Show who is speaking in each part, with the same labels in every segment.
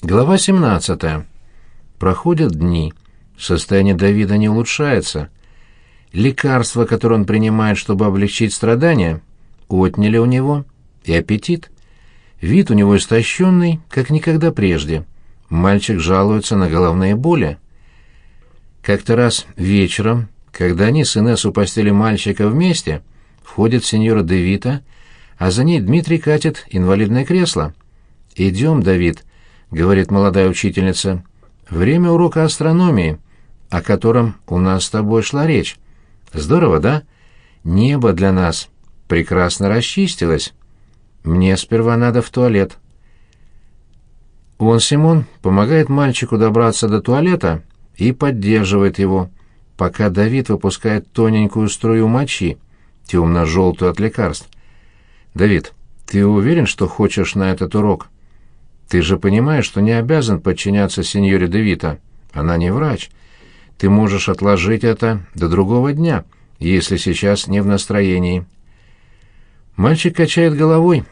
Speaker 1: Глава 17. Проходят дни. Состояние Давида не улучшается. Лекарства, которые он принимает, чтобы облегчить страдания, отняли у него и аппетит. Вид у него истощенный, как никогда прежде. Мальчик жалуется на головные боли. Как-то раз вечером, когда они с Инессу постели мальчика вместе, входит сеньора Девита, а за ней Дмитрий катит инвалидное кресло. «Идем, Давид», — говорит молодая учительница. «Время урока астрономии, о котором у нас с тобой шла речь. Здорово, да? Небо для нас прекрасно расчистилось. Мне сперва надо в туалет». Он, Симон, помогает мальчику добраться до туалета и поддерживает его, пока Давид выпускает тоненькую струю мочи, темно-желтую от лекарств. «Давид, ты уверен, что хочешь на этот урок?» Ты же понимаешь, что не обязан подчиняться сеньоре Девита. Она не врач. Ты можешь отложить это до другого дня, если сейчас не в настроении. Мальчик качает головой.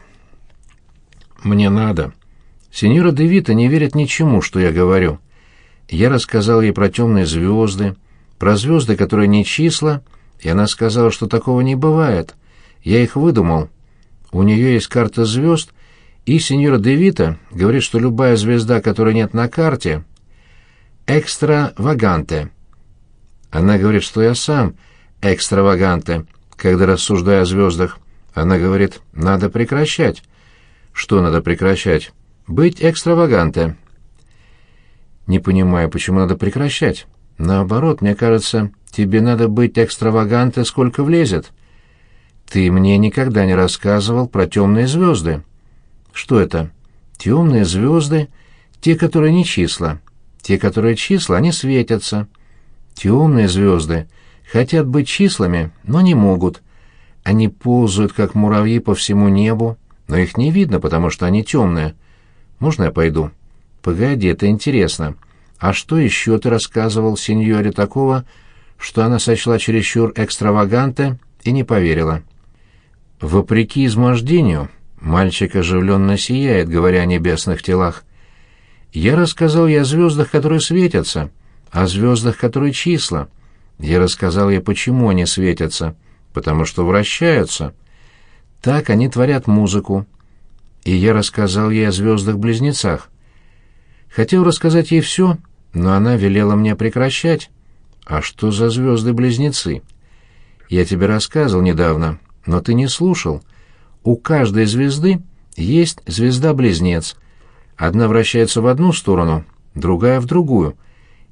Speaker 1: Мне надо. Сеньора Девита не верит ничему, что я говорю. Я рассказал ей про темные звезды, про звезды, которые не числа, и она сказала, что такого не бывает. Я их выдумал. У нее есть карта звезд, и сеньора Девита говорит, что любая звезда, которой нет на карте, экстраваганте. Она говорит, что я сам экстраваганте, когда рассуждаю о звездах. Она говорит, надо прекращать. Что надо прекращать? Быть экстраваганте. Не понимаю, почему надо прекращать. Наоборот, мне кажется, тебе надо быть экстраваганте, сколько влезет. Ты мне никогда не рассказывал про темные звезды. Что это? Темные звезды, те, которые не числа. Те, которые числа, они светятся. Темные звезды хотят быть числами, но не могут. Они ползают, как муравьи, по всему небу, но их не видно, потому что они темные. Можно я пойду? Погоди, это интересно. А что еще ты рассказывал сеньоре такого, что она сочла чересчур экстраваганте и не поверила? Вопреки измождению, Мальчик оживленно сияет, говоря о небесных телах. Я рассказал ей о звездах, которые светятся, о звездах, которые числа. Я рассказал ей, почему они светятся, потому что вращаются. Так они творят музыку. И я рассказал ей о звездах-близнецах. Хотел рассказать ей все, но она велела мне прекращать. А что за звезды-близнецы? Я тебе рассказывал недавно, но ты не слушал — у каждой звезды есть звезда-близнец. Одна вращается в одну сторону, другая — в другую.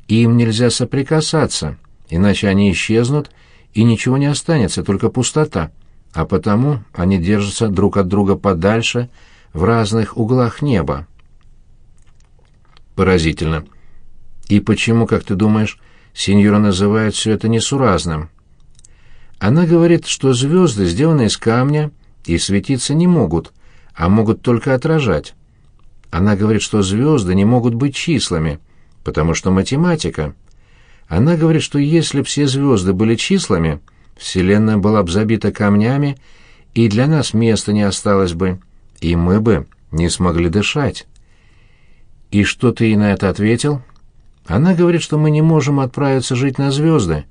Speaker 1: Им нельзя соприкасаться, иначе они исчезнут, и ничего не останется, только пустота. А потому они держатся друг от друга подальше, в разных углах неба. Поразительно. И почему, как ты думаешь, сеньора называет все это несуразным? Она говорит, что звезды сделаны из камня, и светиться не могут, а могут только отражать. Она говорит, что звезды не могут быть числами, потому что математика. Она говорит, что если все звезды были числами, Вселенная была бы забита камнями, и для нас места не осталось бы, и мы бы не смогли дышать. И что ты ей на это ответил? Она говорит, что мы не можем отправиться жить на звезды,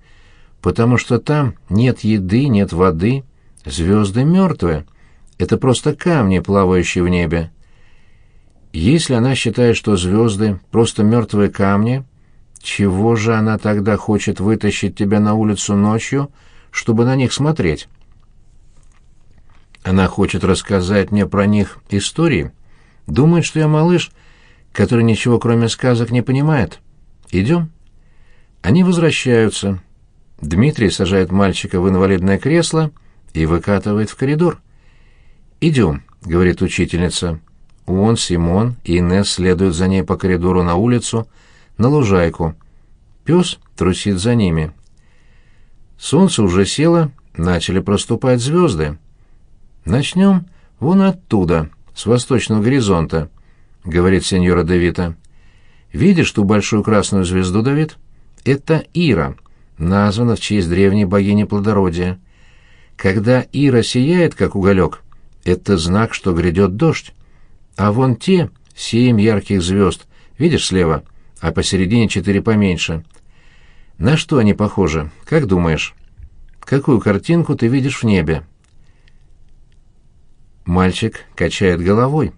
Speaker 1: потому что там нет еды, нет воды, Звезды мертвые. Это просто камни, плавающие в небе. Если она считает, что звезды — просто мертвые камни, чего же она тогда хочет вытащить тебя на улицу ночью, чтобы на них смотреть? Она хочет рассказать мне про них истории. Думает, что я малыш, который ничего кроме сказок не понимает. Идем? Они возвращаются. Дмитрий сажает мальчика в инвалидное кресло — и выкатывает в коридор. «Идем», — говорит учительница. Он, Симон и Инесс следуют за ней по коридору на улицу, на лужайку. Пес трусит за ними. Солнце уже село, начали проступать звезды. «Начнем вон оттуда, с восточного горизонта», — говорит сеньора Давита. «Видишь ту большую красную звезду, Давид? Это Ира, названа в честь древней богини плодородия. Когда Ира сияет, как уголек, это знак, что грядет дождь. А вон те, семь ярких звезд, Видишь слева, а посередине четыре поменьше. На что они похожи? Как думаешь? Какую картинку ты видишь в небе? Мальчик качает головой.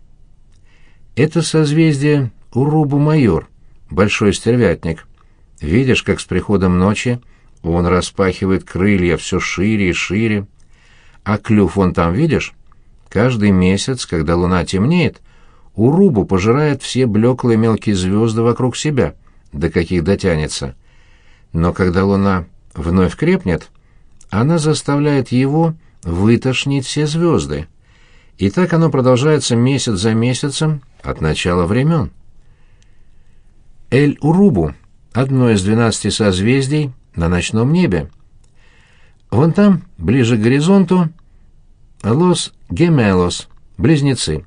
Speaker 1: Это созвездие Урубу-майор, большой стервятник. Видишь, как с приходом ночи он распахивает крылья все шире и шире. А клюв вон там, видишь? Каждый месяц, когда луна темнеет, Урубу пожирает все блеклые мелкие звезды вокруг себя, до каких дотянется. Но когда луна вновь крепнет, она заставляет его вытошнить все звезды. И так оно продолжается месяц за месяцем от начала времен. Эль-Урубу — одно из двенадцати созвездий на ночном небе. Вон там, ближе к горизонту, Лос-Гемелос, близнецы,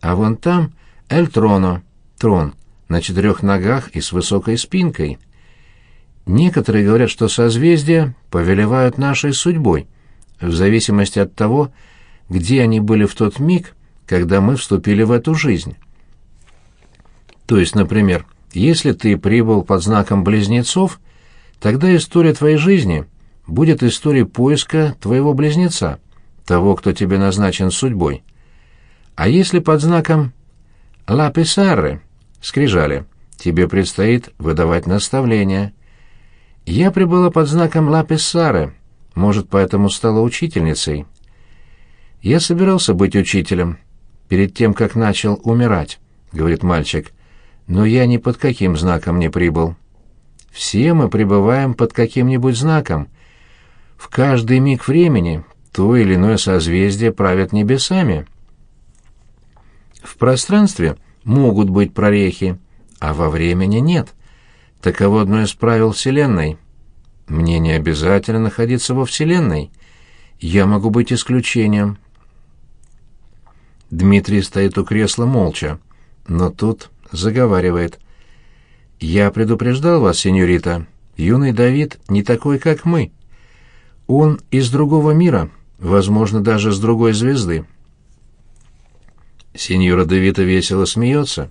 Speaker 1: а вон там Эль-Троно, трон, на четырех ногах и с высокой спинкой. Некоторые говорят, что созвездия повелевают нашей судьбой, в зависимости от того, где они были в тот миг, когда мы вступили в эту жизнь. То есть, например, если ты прибыл под знаком близнецов, тогда история твоей жизни будет историей поиска твоего близнеца, того, кто тебе назначен судьбой. А если под знаком «Ла Писарре» — скрижали, тебе предстоит выдавать наставления. Я прибыла под знаком «Ла Писарре», может, поэтому стала учительницей. Я собирался быть учителем перед тем, как начал умирать, — говорит мальчик, — но я ни под каким знаком не прибыл. Все мы пребываем под каким-нибудь знаком. В каждый миг времени то или иное созвездие правят небесами. В пространстве могут быть прорехи, а во времени нет. Таково одно из правил Вселенной. Мне не обязательно находиться во Вселенной. Я могу быть исключением, Дмитрий стоит у кресла молча, но тут заговаривает. «Я предупреждал вас, сеньорита, юный Давид не такой, как мы. Он из другого мира, возможно, даже с другой звезды». Сеньора Давида весело смеется.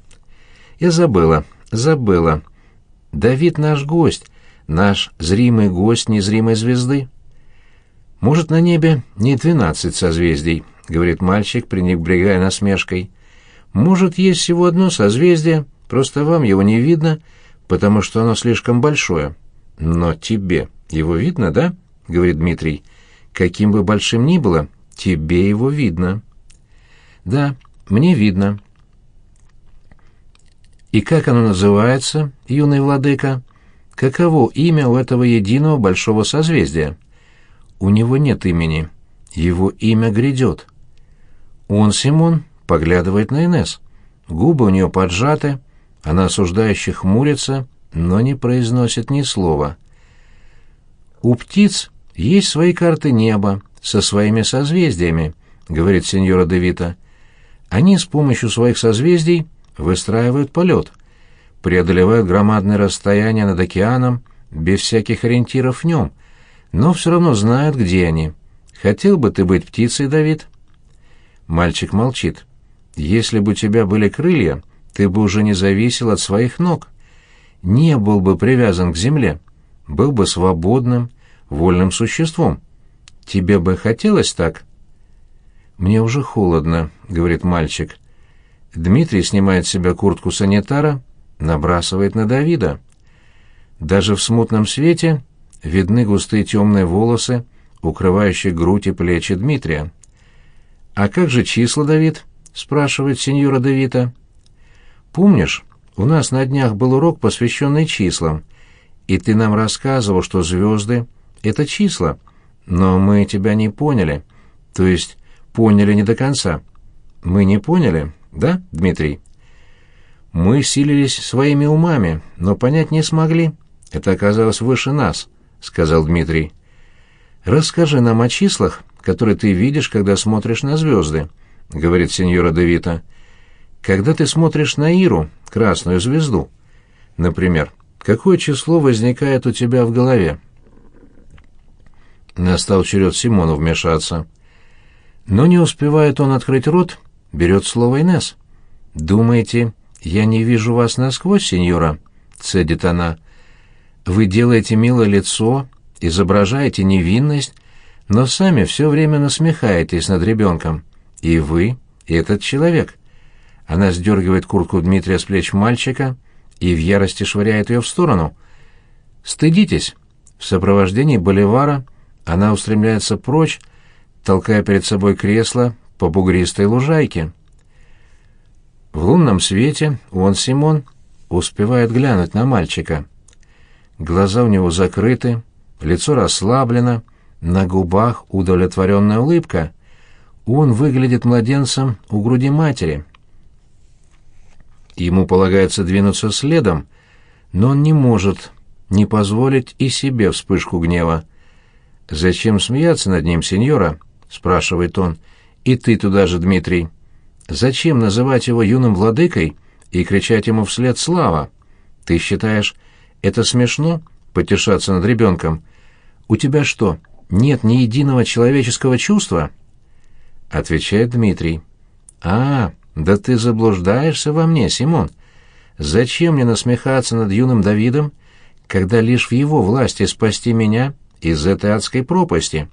Speaker 1: «Я забыла, забыла. Давид наш гость, наш зримый гость незримой звезды. Может, на небе не двенадцать созвездий, — говорит мальчик, пренебрегая насмешкой. «Может, есть всего одно созвездие, просто вам его не видно, потому что оно слишком большое. Но тебе его видно, да?» — говорит Дмитрий. «Каким бы большим ни было, тебе его видно». «Да, мне видно». «И как оно называется, юный владыка? Каково имя у этого единого большого созвездия?» «У него нет имени. Его имя грядет». Он, Симон, поглядывает на Инес. Губы у нее поджаты, она осуждающе хмурится, но не произносит ни слова. «У птиц есть свои карты неба со своими созвездиями», — говорит сеньора Девита. «Они с помощью своих созвездий выстраивают полет, преодолевают громадные расстояния над океаном без всяких ориентиров в нем, но все равно знают, где они. Хотел бы ты быть птицей, Давид?» Мальчик молчит. «Если бы у тебя были крылья, ты бы уже не зависел от своих ног. Не был бы привязан к земле. Был бы свободным, вольным существом. Тебе бы хотелось так?» «Мне уже холодно», — говорит мальчик. Дмитрий снимает с себя куртку санитара, набрасывает на Давида. Даже в смутном свете видны густые темные волосы, укрывающие грудь и плечи Дмитрия. «А как же числа, Давид?» — спрашивает сеньора Давита. «Помнишь, у нас на днях был урок, посвященный числам, и ты нам рассказывал, что звезды — это числа, но мы тебя не поняли, то есть поняли не до конца. Мы не поняли, да, Дмитрий?» «Мы силились своими умами, но понять не смогли. Это оказалось выше нас», — сказал Дмитрий. «Расскажи нам о числах, который ты видишь, когда смотришь на звезды», — говорит сеньора Девита. «Когда ты смотришь на Иру, красную звезду, например, какое число возникает у тебя в голове?» Настал черед Симону вмешаться. Но не успевает он открыть рот, берет слово Инес. «Думаете, «Я не вижу вас насквозь, сеньора», — цедит она. «Вы делаете милое лицо, изображаете невинность, но сами все время насмехаетесь над ребенком. И вы, и этот человек». Она сдергивает куртку Дмитрия с плеч мальчика и в ярости швыряет ее в сторону. «Стыдитесь!» В сопровождении Боливара она устремляется прочь, толкая перед собой кресло по бугристой лужайке. В лунном свете он, Симон, успевает глянуть на мальчика. Глаза у него закрыты, лицо расслаблено, на губах удовлетворенная улыбка. Он выглядит младенцем у груди матери. Ему полагается двинуться следом, но он не может не позволить и себе вспышку гнева. «Зачем смеяться над ним, сеньора?» — спрашивает он. «И ты туда же, Дмитрий. Зачем называть его юным владыкой и кричать ему вслед «Слава»? Ты считаешь, это смешно, потешаться над ребенком? У тебя что, нет ни единого человеческого чувства?» Отвечает Дмитрий. «А, да ты заблуждаешься во мне, Симон. Зачем мне насмехаться над юным Давидом, когда лишь в его власти спасти меня из этой адской пропасти?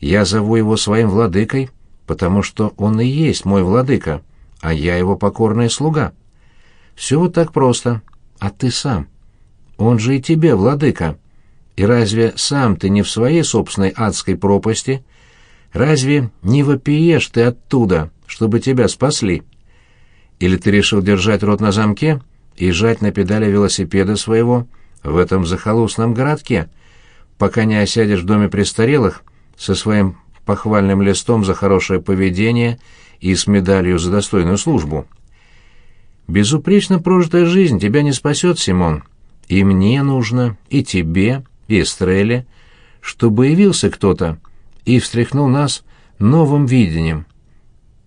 Speaker 1: Я зову его своим владыкой, потому что он и есть мой владыка, а я его покорная слуга. Все вот так просто. А ты сам? Он же и тебе владыка. И разве сам ты не в своей собственной адской пропасти? Разве не вопиешь ты оттуда, чтобы тебя спасли? Или ты решил держать рот на замке и жать на педали велосипеда своего, в этом захолустном городке, пока не осядешь в доме престарелых со своим похвальным листом за хорошее поведение и с медалью за достойную службу. Безупречно прожитая жизнь тебя не спасет, Симон. И мне нужно, и тебе, и Эстрелле, чтобы явился кто-то и встряхнул нас новым видением.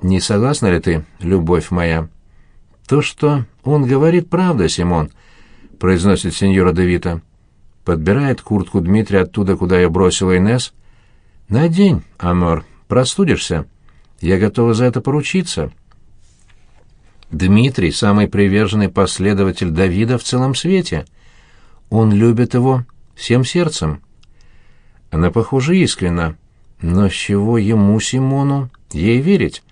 Speaker 1: Не согласна ли ты, любовь моя? То, что он говорит, правда, Симон — произносит сеньора Девита. Подбирает куртку Дмитрия оттуда, куда ее бросила Инес. «Надень, Амор, простудишься. Я готова за это поручиться». Дмитрий — самый приверженный последователь Давида в целом свете. Он любит его всем сердцем. Она, похоже, искренна. Но с чего ему, Симону, ей верить?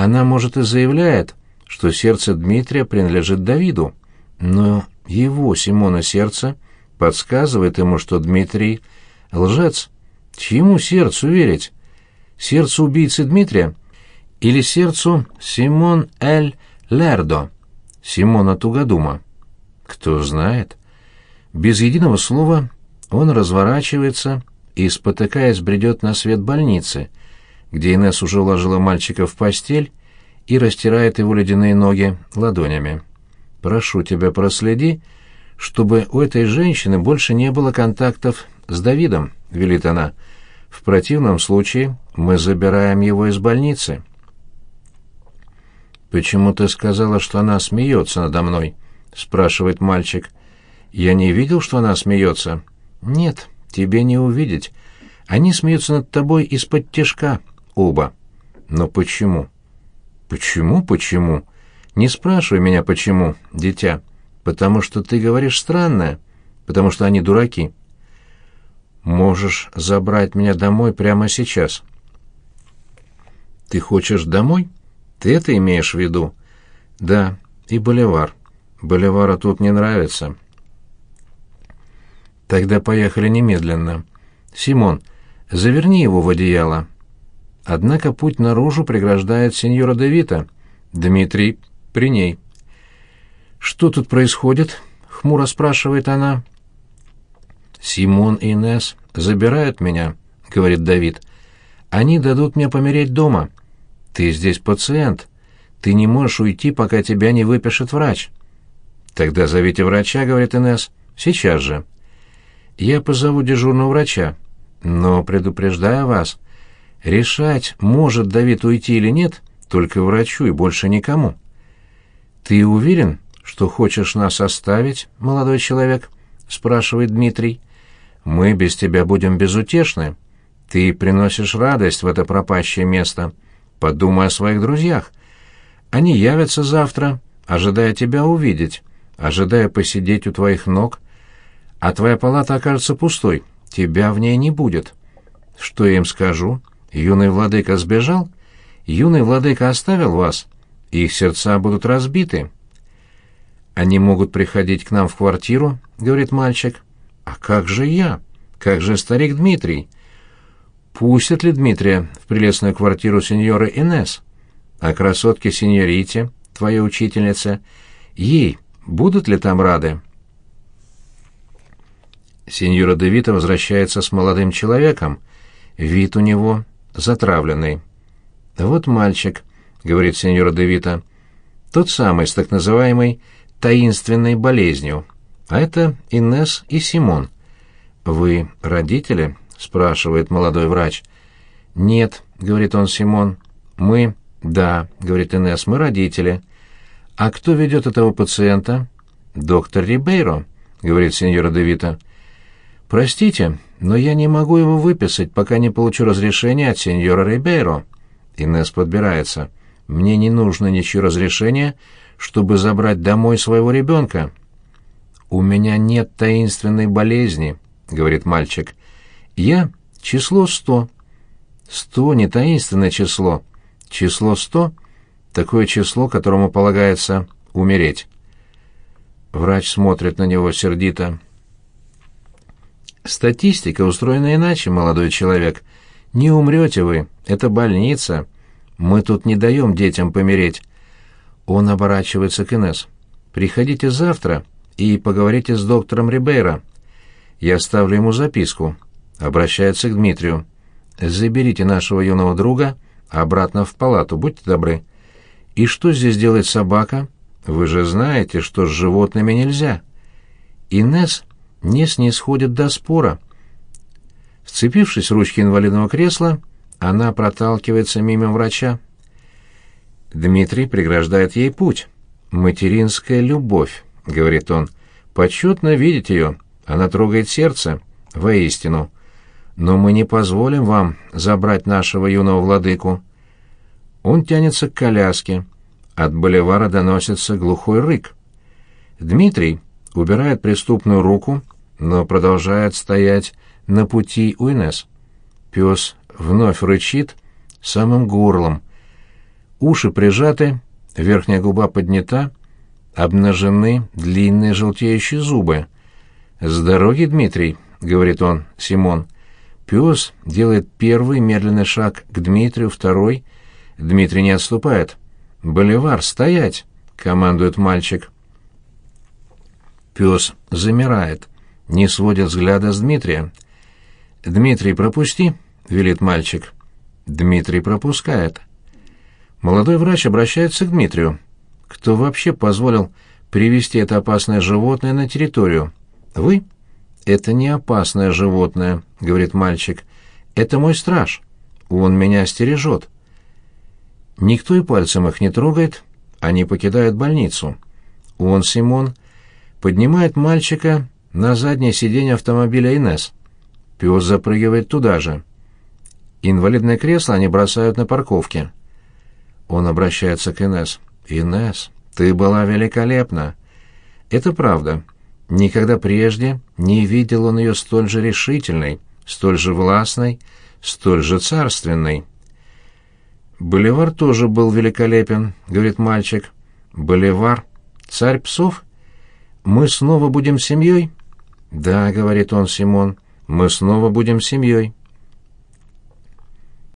Speaker 1: Она, может, и заявляет, что сердце Дмитрия принадлежит Давиду. Но его, Симона, сердце подсказывает ему, что Дмитрий — лжец. Чьему сердцу верить? Сердцу убийцы Дмитрия? Или сердцу Симон Эль Лердо, Симона Тугодума? Кто знает. Без единого слова он разворачивается и, спотыкаясь, бредет на свет больницы, где Инесс уже уложила мальчика в постель и растирает его ледяные ноги ладонями. Прошу тебя, проследи, чтобы у этой женщины больше не было контактов с Давидом, велит она. В противном случае мы забираем его из больницы. Почему ты сказала, что она смеется надо мной? спрашивает мальчик. Я не видел, что она смеется. Нет, тебе не увидеть. Они смеются над тобой из-под тишка, оба. Но почему? Почему, почему? Не спрашивай меня, почему, дитя. Потому что ты говоришь странное. Потому что они дураки. Можешь забрать меня домой прямо сейчас. Ты хочешь домой? Ты это имеешь в виду? Да, и Боливар. Боливара тут не нравится. Тогда поехали немедленно. Симон, заверни его в одеяло. Однако путь наружу преграждает сеньора Девита. Дмитрий при ней. «Что тут происходит?» — хмуро спрашивает она. «Симон и Инесс забирают меня», — говорит Давид. «Они дадут мне помереть дома. Ты здесь пациент. Ты не можешь уйти, пока тебя не выпишет врач». «Тогда зовите врача», — говорит Инесс. «Сейчас же». «Я позову дежурного врача. Но предупреждаю вас, решать, может Давид уйти или нет, только врачу и больше никому». «Ты уверен, что хочешь нас оставить, молодой человек?» — спрашивает Дмитрий. «Мы без тебя будем безутешны. Ты приносишь радость в это пропащее место. Подумай о своих друзьях. Они явятся завтра, ожидая тебя увидеть, ожидая посидеть у твоих ног, а твоя палата окажется пустой, тебя в ней не будет. Что я им скажу? Юный владыка сбежал? Юный владыка оставил вас? Их сердца будут разбиты. Они могут приходить к нам в квартиру, говорит мальчик. А как же я? Как же старик Дмитрий? Пустят ли Дмитрия в прелестную квартиру сеньоры Инес? А красотке сеньорите, твоя учительница, ей будут ли там рады? Сеньора Девита возвращается с молодым человеком. Вид у него затравленный. «Вот мальчик», — говорит сеньора Девита, — «тот самый с так называемой таинственной болезнью. А это Инес и Симон». «Вы родители?» — спрашивает молодой врач. «Нет», — говорит он Симон. «Мы...» «Да», — говорит Инес, — «мы родители». «А кто ведет этого пациента?» «Доктор Рибейро», — говорит сеньора Девита. «Простите, но я не могу его выписать, пока не получу разрешения от сеньора Рибейро». Инес подбирается. «Мне не нужно ничего разрешения, чтобы забрать домой своего ребенка». «У меня нет таинственной болезни», — говорит мальчик. «Я — число сто». «Сто — не таинственное число. Число сто — такое число, которому полагается умереть». Врач смотрит на него сердито. Статистика устроена иначе, молодой человек. Не умрете вы, это больница. Мы тут не даем детям помереть. Он оборачивается к Инесс. Приходите завтра и поговорите с доктором Рибейро. Я оставлю ему записку. Обращается к Дмитрию. Заберите нашего юного друга обратно в палату, будьте добры. И что здесь делает собака? Вы же знаете, что с животными нельзя. Инесс не снисходит до спора. Вцепившись в ручки инвалидного кресла, она проталкивается мимо врача. Дмитрий преграждает ей путь. «Материнская любовь», — говорит он. «Почетно видеть ее. Она трогает сердце. Воистину. Но мы не позволим вам забрать нашего юного владыку». Он тянется к коляске. От боливара доносится глухой рык. Дмитрий убирает преступную руку, но продолжает стоять на пути у Инесс. Пес вновь рычит самым горлом. Уши прижаты, верхняя губа поднята, обнажены длинные желтеющие зубы. «С дороги, Дмитрий», — говорит он, Симон. Пес делает первый медленный шаг к Дмитрию, второй. Дмитрий не отступает. «Боливар, стоять!» — командует мальчик. Пес замирает, не сводит взгляда с Дмитрия. «Дмитрий, пропусти!» — велит мальчик. Дмитрий пропускает. Молодой врач обращается к Дмитрию. «Кто вообще позволил привести это опасное животное на территорию?» «Вы?» «Это не опасное животное», — говорит мальчик. «Это мой страж. Он меня стережет». Никто и пальцем их не трогает, они покидают больницу. Он, Симон, поднимает мальчика на заднее сиденье автомобиля Инес. Пес запрыгивает туда же. Инвалидное кресло они бросают на парковке. Он обращается к Инес. «Инес, ты была великолепна». Это правда. Никогда прежде не видел он ее столь же решительной, столь же властной, столь же царственной. «Боливар тоже был великолепен», — говорит мальчик. «Боливар? Царь псов? Мы снова будем семьей?» «Да», — говорит он, Симон, — «мы снова будем семьей».